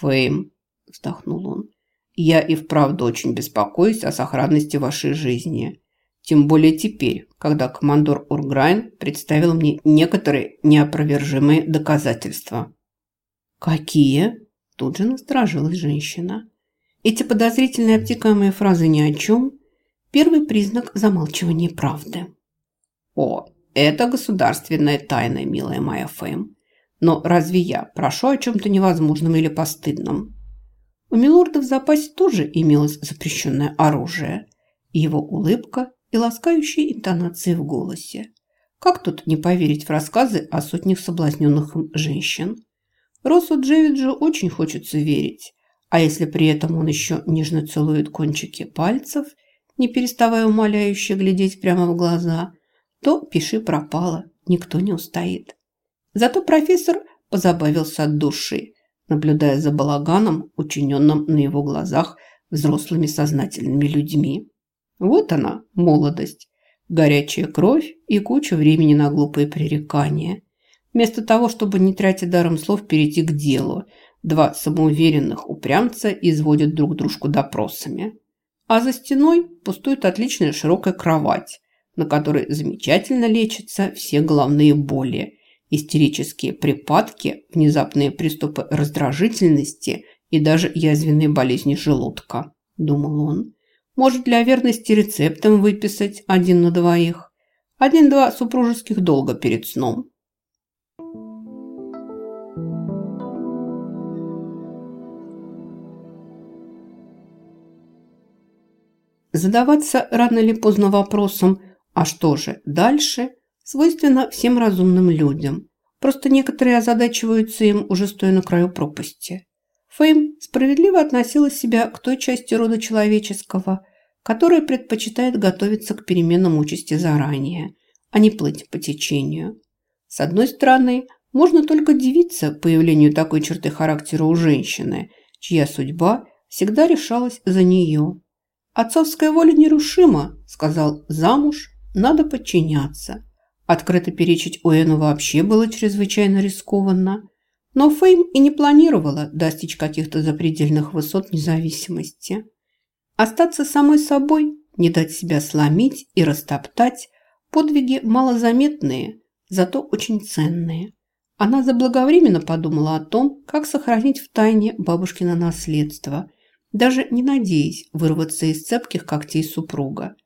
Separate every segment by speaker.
Speaker 1: Фейм, вздохнул он, я и вправду очень беспокоюсь о сохранности вашей жизни. Тем более теперь, когда командор Урграйн представил мне некоторые неопровержимые доказательства.
Speaker 2: «Какие?» – тут же насторожилась женщина. Эти подозрительные обтекаемые фразы ни о чем – первый признак замалчивания правды.
Speaker 1: «О, это государственная тайна, милая моя Фэм. Но разве я прошу о чем-то невозможном или постыдном?» У Милорда в запасе тоже имелось запрещенное оружие. Его улыбка и ласкающие интонации в голосе. Как тут не поверить в рассказы о сотнях соблазненных им женщин? Росу Джевиджу очень хочется верить, а если при этом он еще нежно целует кончики пальцев, не переставая умоляюще глядеть прямо в глаза, то пиши пропало, никто не устоит. Зато профессор позабавился от души, наблюдая за балаганом, учиненным на его глазах взрослыми сознательными людьми. Вот она, молодость, горячая кровь и куча времени на глупые пререкания. Вместо того, чтобы не тратя даром слов перейти к делу, два самоуверенных упрямца изводят друг дружку допросами. А за стеной пустует отличная широкая кровать, на которой замечательно лечатся все головные боли, истерические припадки, внезапные приступы раздражительности и даже язвенные болезни желудка, думал он. Может, для верности рецептом выписать один на двоих. Один-два супружеских долга перед сном. Задаваться рано или поздно вопросом «а что же дальше?» Свойственно всем разумным людям. Просто некоторые озадачиваются им, уже стоя на краю пропасти. Фейм справедливо относила себя к той части рода человеческого, которая предпочитает готовиться к переменам участи заранее, а не плыть по течению. С одной стороны, можно только дивиться появлению такой черты характера у женщины, чья судьба всегда решалась за нее. «Отцовская воля нерушима», – сказал замуж, – «надо подчиняться». Открыто перечить Уэну вообще было чрезвычайно рискованно. Но Фейм и не планировала достичь каких-то запредельных высот независимости. Остаться самой собой, не дать себя сломить и растоптать – подвиги малозаметные, зато очень ценные. Она заблаговременно подумала о том, как сохранить в тайне бабушкино наследство, даже не надеясь вырваться из цепких когтей супруга.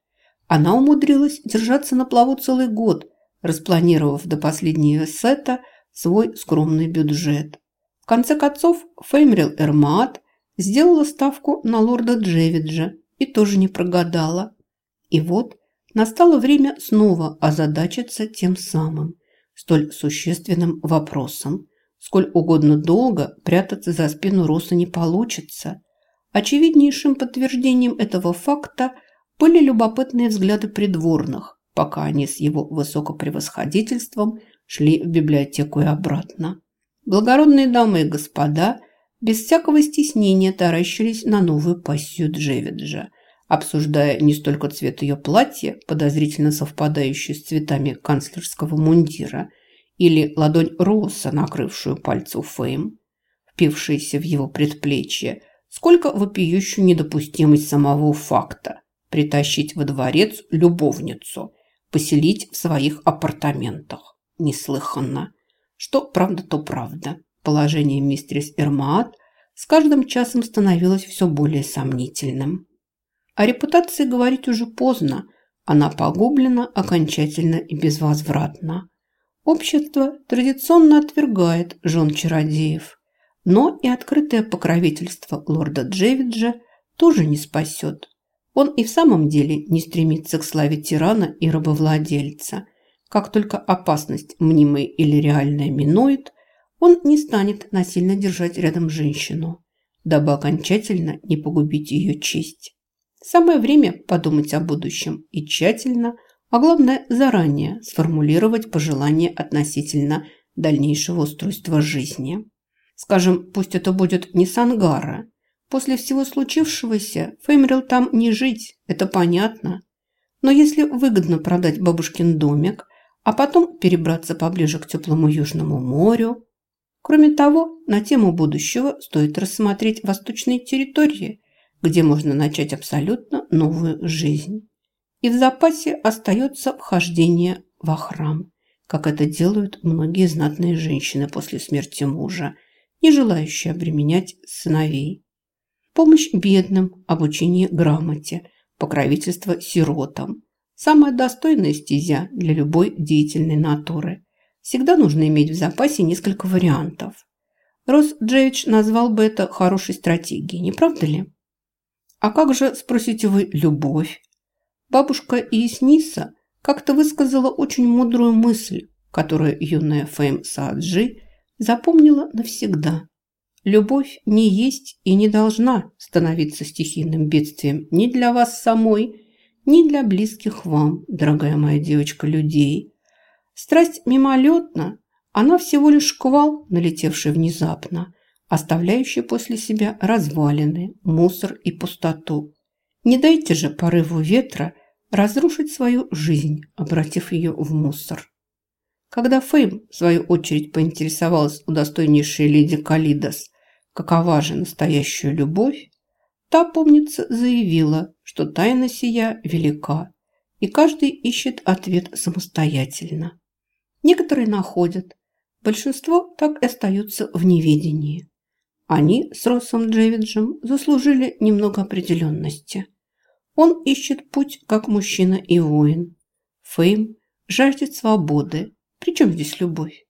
Speaker 1: Она умудрилась держаться на плаву целый год, распланировав до последнего сета свой скромный бюджет. В конце концов, Феймрил Эрмаат Сделала ставку на лорда Джевиджа и тоже не прогадала. И вот настало время снова озадачиться тем самым, столь существенным вопросом. Сколь угодно долго прятаться за спину Роса не получится. Очевиднейшим подтверждением этого факта были любопытные взгляды придворных, пока они с его высокопревосходительством шли в библиотеку и обратно. Благородные дамы и господа – без всякого стеснения таращились на новую пассию Джевиджа, обсуждая не столько цвет ее платья, подозрительно совпадающий с цветами канцлерского мундира, или ладонь Росса, накрывшую пальцы у Фейм, впившиеся в его предплечье, сколько вопиющую недопустимость самого факта притащить во дворец любовницу, поселить в своих апартаментах. Неслыханно. Что правда, то правда. Положение мистерис Эрмаат с каждым часом становилось все более сомнительным. О репутации говорить уже поздно, она погублена окончательно и безвозвратно. Общество традиционно отвергает жен чародеев, но и открытое покровительство лорда Джевиджа тоже не спасет. Он и в самом деле не стремится к славе тирана и рабовладельца. Как только опасность, мнимая или реальная, минует, он не станет насильно держать рядом женщину, дабы окончательно не погубить ее честь. Самое время подумать о будущем и тщательно, а главное заранее сформулировать пожелания относительно дальнейшего устройства жизни. Скажем, пусть это будет не Сангара. После всего случившегося Феймрил там не жить, это понятно. Но если выгодно продать бабушкин домик, а потом перебраться поближе к теплому Южному морю, Кроме того, на тему будущего стоит рассмотреть восточные территории, где можно начать абсолютно новую жизнь. И в запасе остается вхождение во храм, как это делают многие знатные женщины после смерти мужа, не желающие обременять сыновей. Помощь бедным, обучение грамоте, покровительство сиротам. Самая достойная стезя для любой деятельной натуры. Всегда нужно иметь в запасе несколько вариантов. Рос Джевич назвал бы это хорошей стратегией, не правда ли? А как же, спросите вы, любовь? Бабушка Иесниса как-то высказала очень мудрую мысль, которую юная Фэм Сааджи запомнила навсегда. Любовь не есть и не должна становиться стихийным бедствием ни для вас самой, ни для близких вам, дорогая моя девочка, людей. Страсть мимолетна, она всего лишь шквал, налетевший внезапно, оставляющий после себя развалины, мусор и пустоту. Не дайте же порыву ветра разрушить свою жизнь, обратив ее в мусор. Когда Фейм, в свою очередь, поинтересовалась у достойнейшей леди Калидос, какова же настоящая любовь, та, помнится, заявила, что тайна сия велика, и каждый ищет ответ самостоятельно. Некоторые находят, большинство так и остаются в неведении. Они с Россом Джевиджем заслужили немного определенности. Он ищет путь как мужчина и воин. Фейм жаждет свободы. Причем здесь любовь?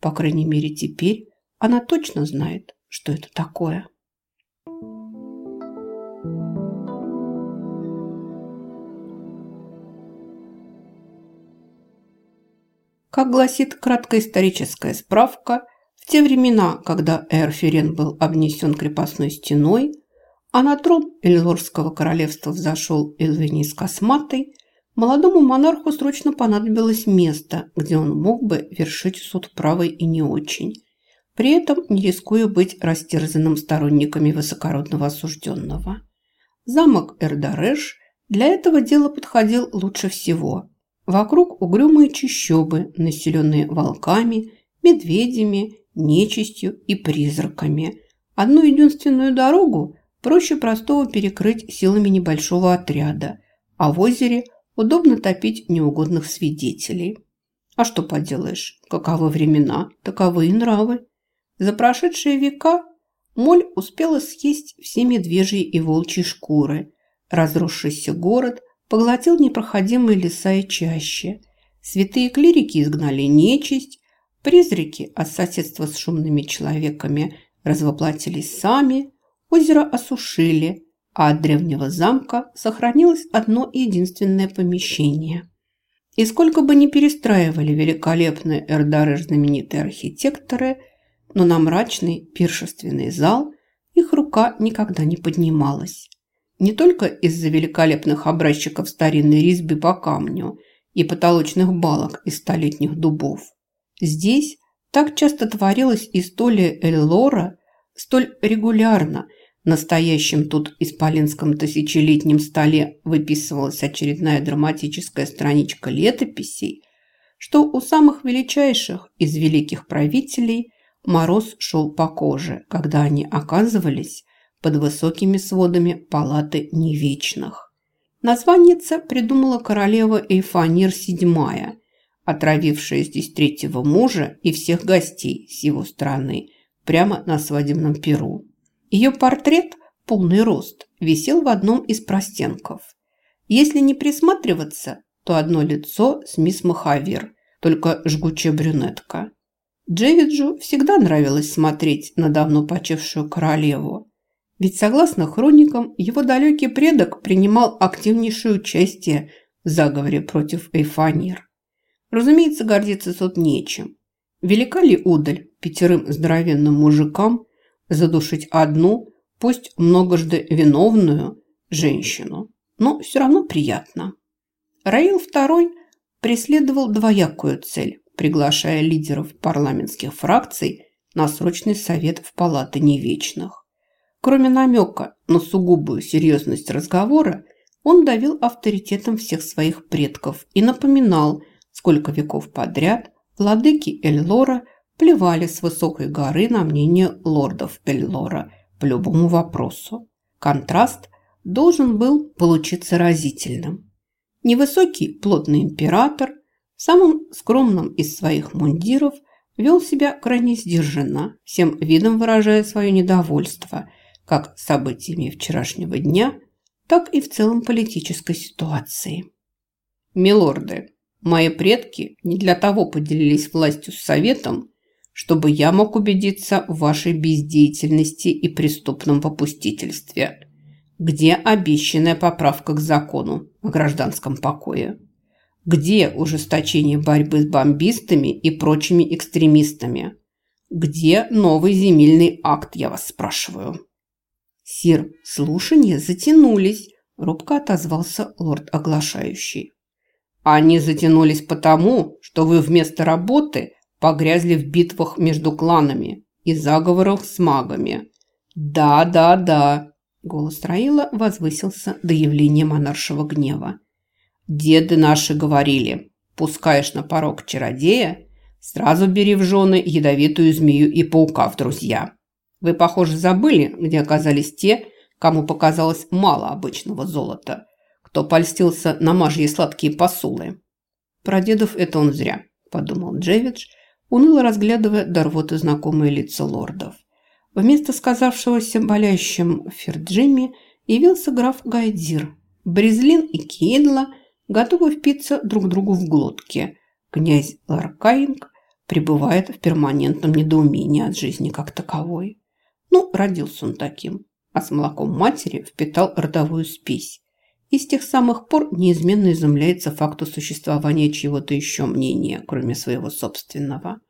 Speaker 1: По крайней мере, теперь она точно знает, что это такое. Как гласит краткая историческая справка – в те времена, когда Эрферен был обнесен крепостной стеной, а на трон Эльзорского королевства взошел Элвенис Косматый, молодому монарху срочно понадобилось место, где он мог бы вершить суд правой и не очень, при этом не рискуя быть растерзанным сторонниками высокородного осужденного. Замок Эрдареш для этого дела подходил лучше всего. Вокруг угрюмые чащобы, населенные волками, медведями нечистью и призраками. Одну единственную дорогу проще простого перекрыть силами небольшого отряда, а в озере удобно топить неугодных свидетелей. А что поделаешь, каковы времена, таковы и нравы. За прошедшие века моль успела съесть все медвежьи и волчьи шкуры. Разросшийся город поглотил непроходимые леса и чащи. Святые клирики изгнали нечисть, Призраки от соседства с шумными человеками развоплотились сами, озеро осушили, а от древнего замка сохранилось одно единственное помещение. И сколько бы ни перестраивали великолепные эрдары знаменитые архитекторы, но на мрачный пиршественный зал их рука никогда не поднималась. Не только из-за великолепных образчиков старинной резьбы по камню и потолочных балок из столетних дубов – Здесь так часто творилось и столь Эльлора, столь регулярно на стоящем тут исполинском тысячелетнем столе выписывалась очередная драматическая страничка летописей, что у самых величайших из великих правителей мороз шел по коже, когда они оказывались под высокими сводами палаты невечных. Названница придумала королева Эйфанир VII – отравившая здесь третьего мужа и всех гостей с его стороны прямо на свадебном перу. Ее портрет, полный рост, висел в одном из простенков. Если не присматриваться, то одно лицо с мисс Махавир, только жгучая брюнетка. Джевиджу всегда нравилось смотреть на давно почевшую королеву. Ведь, согласно хроникам, его далекий предок принимал активнейшее участие в заговоре против Эйфанир. Разумеется, гордиться тут нечем. Велика ли удаль пятерым здоровенным мужикам задушить одну, пусть многожды виновную, женщину? Но все равно приятно. Раил II преследовал двоякую цель, приглашая лидеров парламентских фракций на срочный совет в Палаты Невечных. Кроме намека на сугубую серьезность разговора, он давил авторитетом всех своих предков и напоминал – сколько веков подряд владыки Эльлора плевали с высокой горы на мнение лордов Эльлора по любому вопросу. Контраст должен был получиться разительным. Невысокий плотный император в самом скромном из своих мундиров вел себя крайне сдержанно, всем видом выражая свое недовольство как событиями вчерашнего дня, так и в целом политической ситуации. «Милорды, мои предки не для того поделились властью с Советом, чтобы я мог убедиться в вашей бездеятельности и преступном попустительстве. Где обещанная поправка к закону о гражданском покое? Где ужесточение борьбы с бомбистами и прочими экстремистами? Где новый земельный акт, я вас спрашиваю?»
Speaker 2: «Сир, слушания затянулись», – робко отозвался лорд оглашающий.
Speaker 1: «Они затянулись потому, что вы вместо работы погрязли в битвах между кланами и заговорах с магами. Да, да, да!» Голос Раила возвысился до явления монаршего гнева. «Деды наши говорили, пускаешь на порог чародея, сразу бери в жены ядовитую змею и паука в друзья». Вы, похоже, забыли, где оказались те, кому показалось мало обычного золота, кто польстился на мажьи сладкие посулы. Про дедов это он зря, подумал Джевидж, уныло разглядывая до рвоты знакомые лица лордов. Вместо сказавшегося болящим Ферджими явился граф Гайдир. Брезлин и Кейдла готовы впиться друг другу в глотки. Князь Ларкаинг пребывает в перманентном недоумении от жизни как таковой. Ну, родился он таким, а с молоком матери впитал родовую спесь. И с тех самых пор неизменно изумляется факту существования чего-то еще мнения, кроме своего собственного.